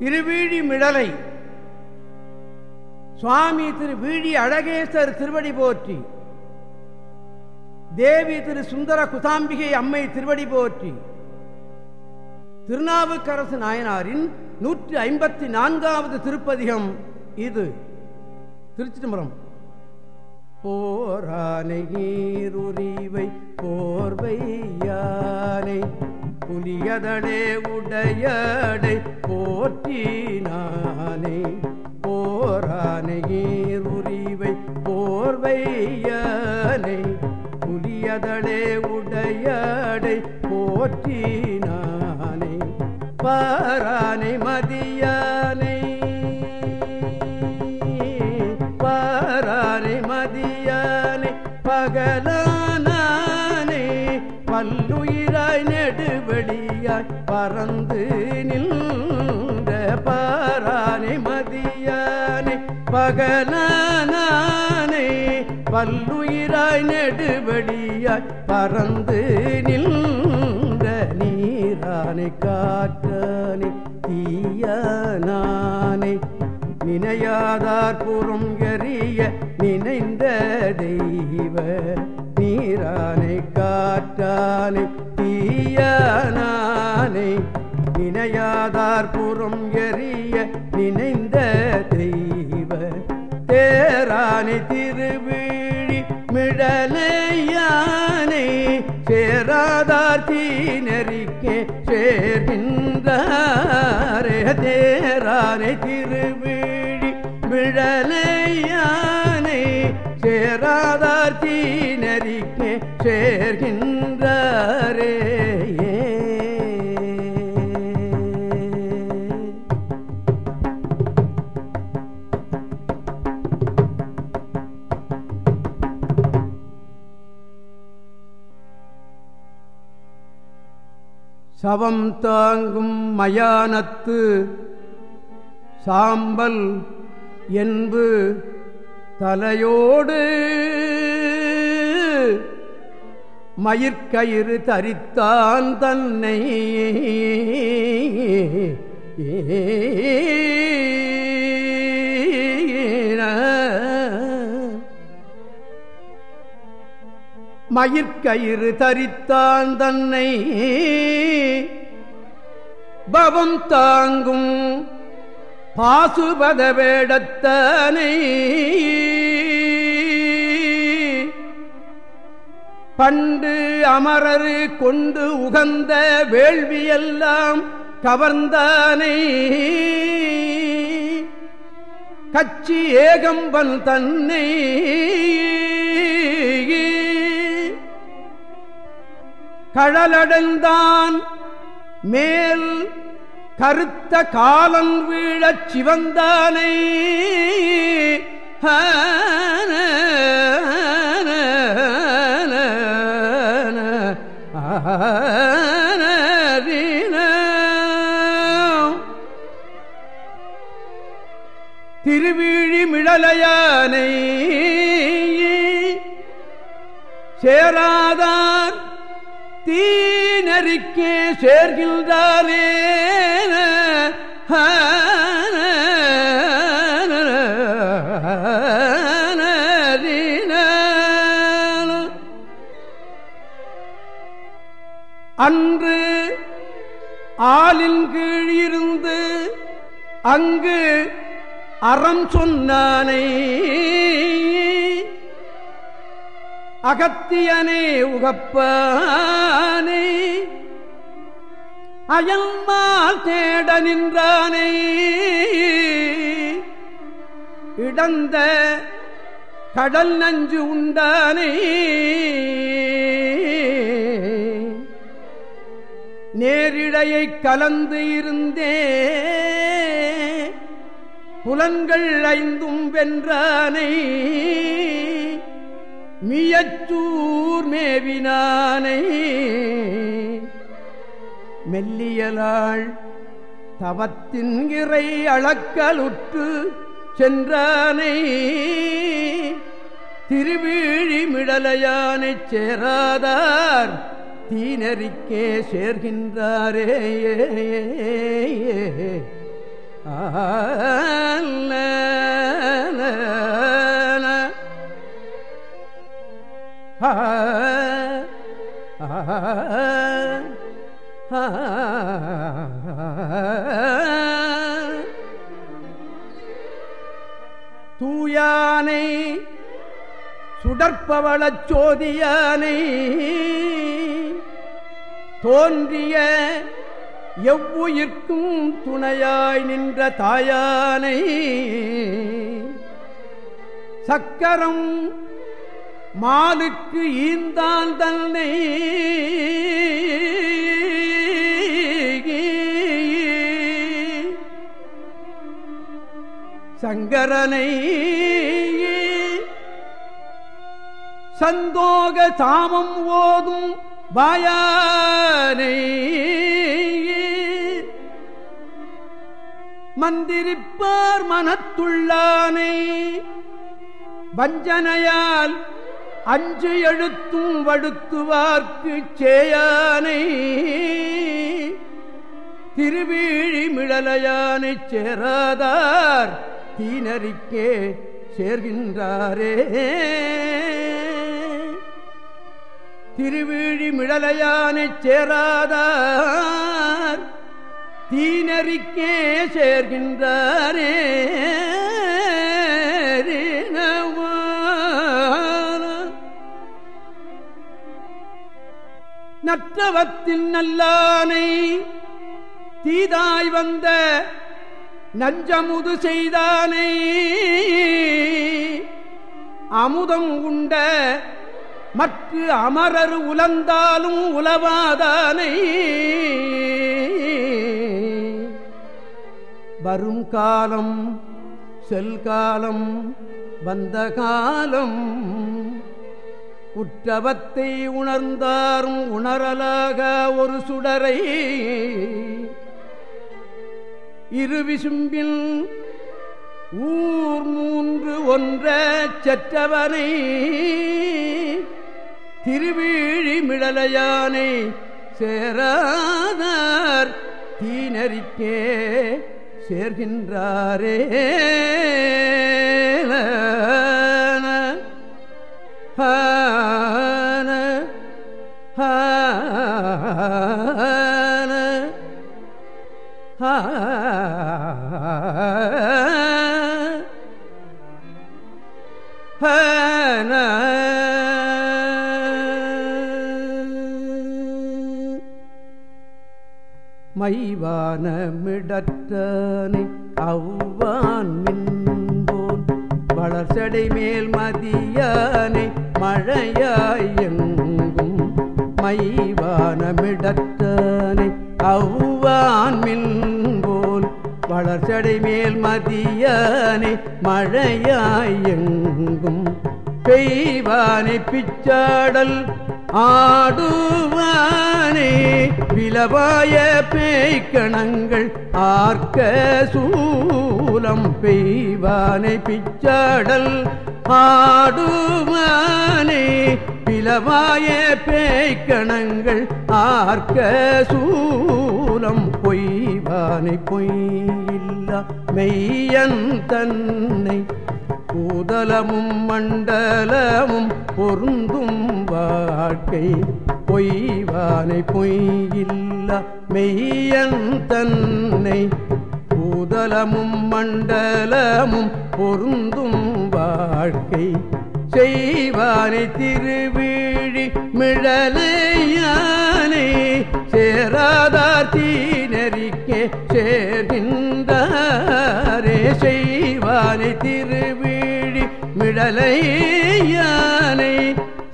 திருவீழி மிடலை. சுவாமி திரு வீழி அழகேசர் திருவடி போற்றி. தேவி திரு சுந்தர குசாம்பிகை அம்மை திருவடி போற்றி. திருநாவுக்கரசு நாயனாரின் நூற்றி ஐம்பத்தி நான்காவது திருப்பதிகம் இது. திருச்சிதம்பரம். போரானை நீருரிவை போர்வை யானை புலியதடே உடையடை போற்றினானே. போரானை நீருரிவை போர்வை யானை உடையடை போற்றினானே. பாரானை மதியானை பறந்து நின்ற பாரானை மதியானை பகலானே பல்லுயிராய் நெடுவெளியாய் பறந்து நின்ற நீரானை காற்றானை தீயானானை. நினையாதார் புறம் எறிய நினைந்த தெய்வ நீரானை காற்றானை தீயானானை நினையாதார் புறம் எறிய நினைந்த தெய்வ தேரானை திருவிழி மிடலையானை சேராதார் தீனறிக்கே சேர்கின்றாரே. தேரானை திருவிழி மிடலையானை சேராதார் தீனறிக்கே சேர்கின்றாரே சவம் தாங்கும் மயானத்து சாம்பல் என்பு தலையோடு மயிர்கயிறு தரித்தான் தன்னை. மயிர்கயிறு தரித்தான் தன்னை. பவம் தாங்கும் பாசுபத வேடத்தனை பண்டு அமரரு கொண்டு உகந்த வேள்வியெல்லாம் கவர்ந்தானை. கச்சி ஏகம்பன் தன்னை. கழலடைந்தான் மேல் கருத்த காலன் வீழச் சிவந்தானை. திருவிழி மிழலையானை. சேராதான் தீனறிக்கே சேர்கின்றாலே அன்று ஆளின் கீழ் இருந்து அங்கு அறம் சொன்னானை. அகத்தியனே உகப்பானே. அயல்மால் தேட நின்றானே. இடந்த கடல் நஞ்சு உண்டானே. நேரிடையை கலந்து இருந்தே. புலன்கள் ஐந்தும் வென்றானை. மியச்சூர் மேவினானை. மெல்லியலாள் தவத்தின் இறை அளக்கலுற்று சென்றானை. திருவீழி மிடலையானைச் சேராதார் தீனறிக்கே சேர்கின்றாரே. தூயானை சுடற்பவளச் சோதியானை தோன்றிய எவ்வுயிர்க்கும் துணையாய் நின்ற தாயானை சக்கரம் மாலுக்கு ஈந்தான் தன்னை சங்கரனை சந்தோக தாமம் ஓதும் வாயானை மந்திரிப்பார் மனத்துள்ளானை வஞ்சனையால் அஞ்சு எழுத்தும் வடுத்துவார்க்கு சேயானை திருவீழி மிழலையானை சேராதார் தீனறிக்கே சேர்கின்றாரே. திருவீழி மிழலையானை சேராதார் தீனறிக்கே சேர்கின்றாரே. நற்றவத்தின் நல்லானை தீதாய் வந்த நஞ்சமுது செய்தானை அமுதம் உண்ட மற்ற அமரர் உலந்தாலும் உலவாதானை வரும் காலம் செல்காலம் வந்த காலம் உற்றவத்தை உணர்ந்தாரும் உணரலாக ஒரு சுடரை. இருவிசும்பில் ஊர் மூன்று ஒன்ற செற்றவனை. திருவீழி மிழலையானை சேராதார் தீனறிக்கே சேர்கின்றாரே. ஹ மைவானமிடற்றனை அவ்வான் மின்போன் வளர்ச்சடை மேல் மதியானை மழையாயின் மைவான மிடற்றனை அவ்வான் மின்போல் வளர்ச்சடை மேல் மதியனை மழையாயெங்கும் பெய்வானை பிச்சாடல் ஆடுவானே விலவாய பேய்கணங்கள் ஆர்க்க சூலம் பெய்வானை பிச்சாடல் ஆடுவானே பிளவாய பேய்க்கணங்கள் ஆர்க்க சூலம் பொய்வானை பொய்யில்லா மெய்யன் தன்னை. பூதலமும் மண்டலமும் பொருந்தும் வாழ்க்கை பொய்வானை பொய்யில்ல மெய்யன் தன்னை. பூதலமும் மண்டலமும் பொருந்தும் வாழ்க்கை செய்வானை திருவிழி மிழலையானை சேராதார் தீனறிக்கே சேர்கின்றாரே. செய்வானை திருவிழி மிழலையானை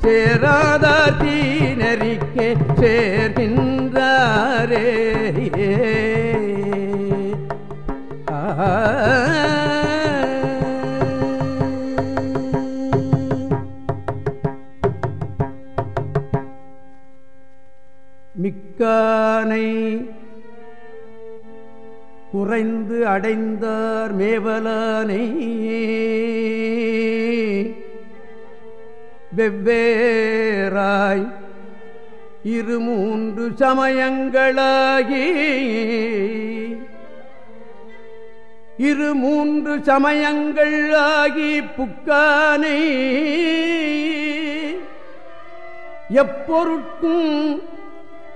சேராதார் தீனறிக்கே சேர்கின்றாரே. மிக்கானை குறைந்து அடைந்தார் மேவலானை. வெவ்வேறாய் இரு மூன்று சமயங்களாகி. இரு மூன்று சமயங்கள் ஆகி புக்கானை. எப்பொருட்கும்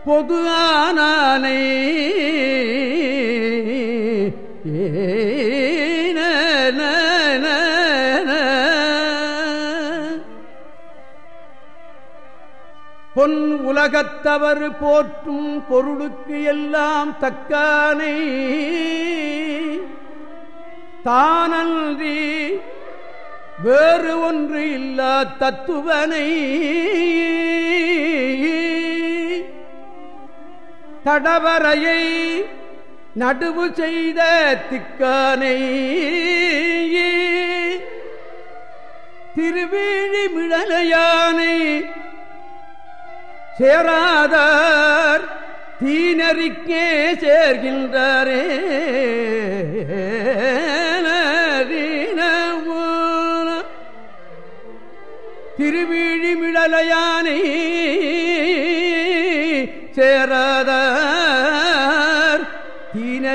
பொது ஆனானை பொன் உலகத்தவர் போற்றும் பொருளுக்கு எல்லாம் தக்கானை தானன்றி வேறு ஒன்று இல்லா தத்துவனை தடவரையை நடுவு செய்த திக்கானை திருவேழி மிழலையானை சேராதார் தீனறிக்கே சேர்கின்றாரே. திருவிழிமிழலையானை சேர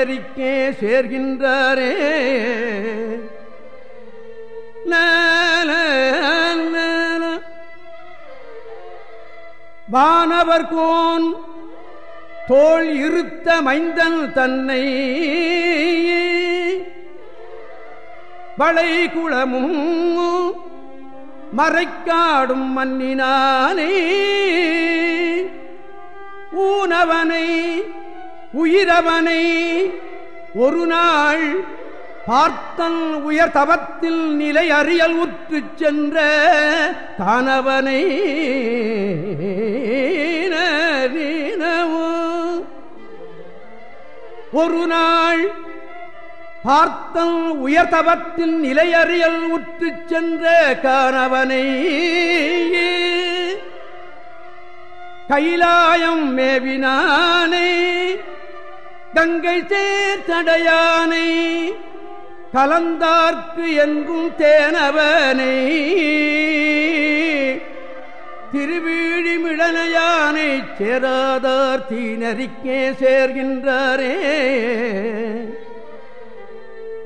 தீனறிக்கே சேர்கின்றாரே. வானவர் கோன் தோல் இருத்த மைந்தன் தன்னை. வளை குளமும் மறைக்காடும் மன்னினானே ஊனவனை உயிரவனை ஒரு நாள் பார்த்தன் உயர் தவத்தில் நிலை அறியல் உற்று சென்ற தானவனை ஒரு நாள் பார்த்தல் உயர்தவத்தில் நிலையறியல் உற்று சென்ற கணவனை கைலாயம் மேவினானே கங்கை சேர்த்தடையானை கலந்தார்க்கு எங்கும் தேனவனை. திருவீழிமிழனையானை சேராதார் தீனறிக்கே சேர்கின்றாரே.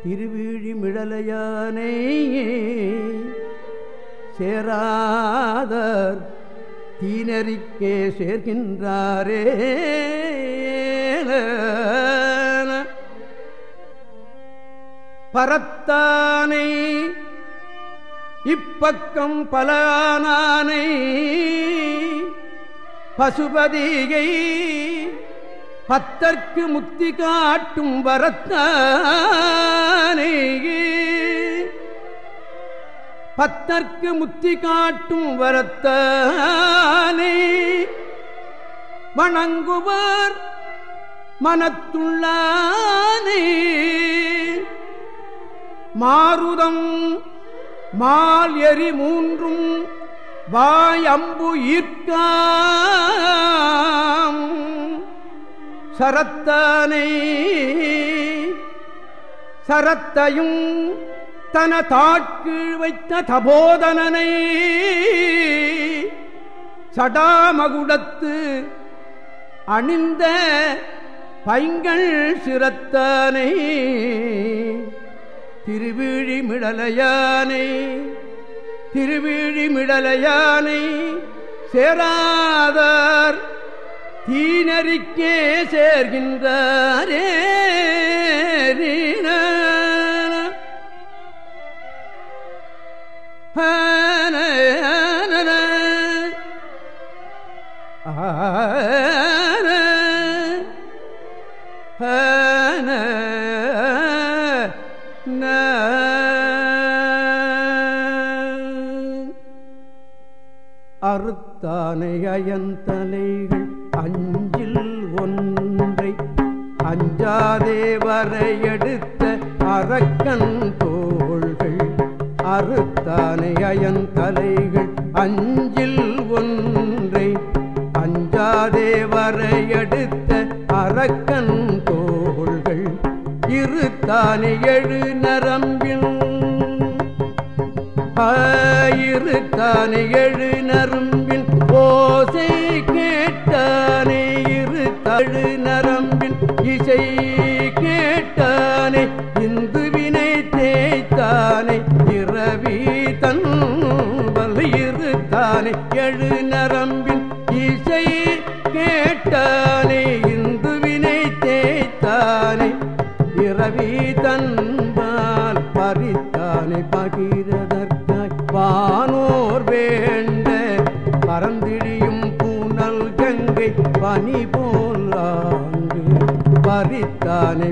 திருவீழிமிழலையானை சேராதார் தீனறிக்கே சேர்கின்றாரே. பரத்தானை இப்பக்கம் பலானானை பசுபதிகை பத்தற்கு முத்தி காட்டும் வரத்தானை பத்தற்கு முத்தி காட்டும் வரத்தானை வணங்குவார் மனத்துள்ளானே. மாருதம் மால் எரி மூன்றும் வாய் அம்பு ஈர்க்காம். சரத்தானை சரத்தையும் தன தாட்கீழ் வைத்த தபோதனனை சடாமகுடத்து அணிந்த பைங்கள் சிரத்தானை திருவிழிமிடலையானை திருவிழிமிடலையானை சேராதார் தீனறிக்கே சேர்கின்றாரே ஆனை அயந்தலைகள் அஞ்சில் ஒன்றை அஞ்சாதே வரையெடுத்த அரக்கன் தோள்கள். அறுத்தானை அயந்தலைகள் அஞ்சில் ஒன்றை அஞ்சாதே வரையெடுத்த அரக்கன் தோள்கள். இருத்தானை எழு நரம்பில். இருத்தானே எழு நரம்பின் ஓசை கேட்டானே இரு தழு நரம்பின் இசை கேட்டானே இந்து வினை தேய்த்தானே இரவி தன் இருத்தானே எழு நரம்பின் இசை கேட்டான்.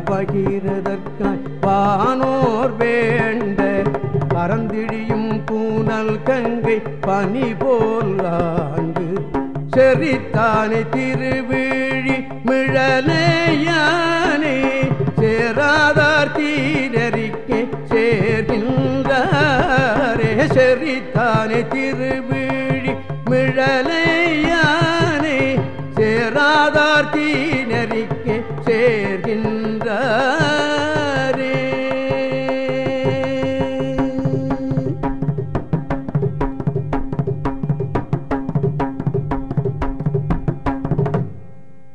பகிர்தற்காய் வானோர் வேண்ட பரந்திழியும் பூனல் கங்கை பனி போலாங்கு செறித்தானே திருவிழி மிழலையானே சேராதார் தீரறிக்கை சேர்கின்றாரே செறித்தானே திருவிழி மிழலையானே சேராதார் தீனறிக்கை சேர்கின்ற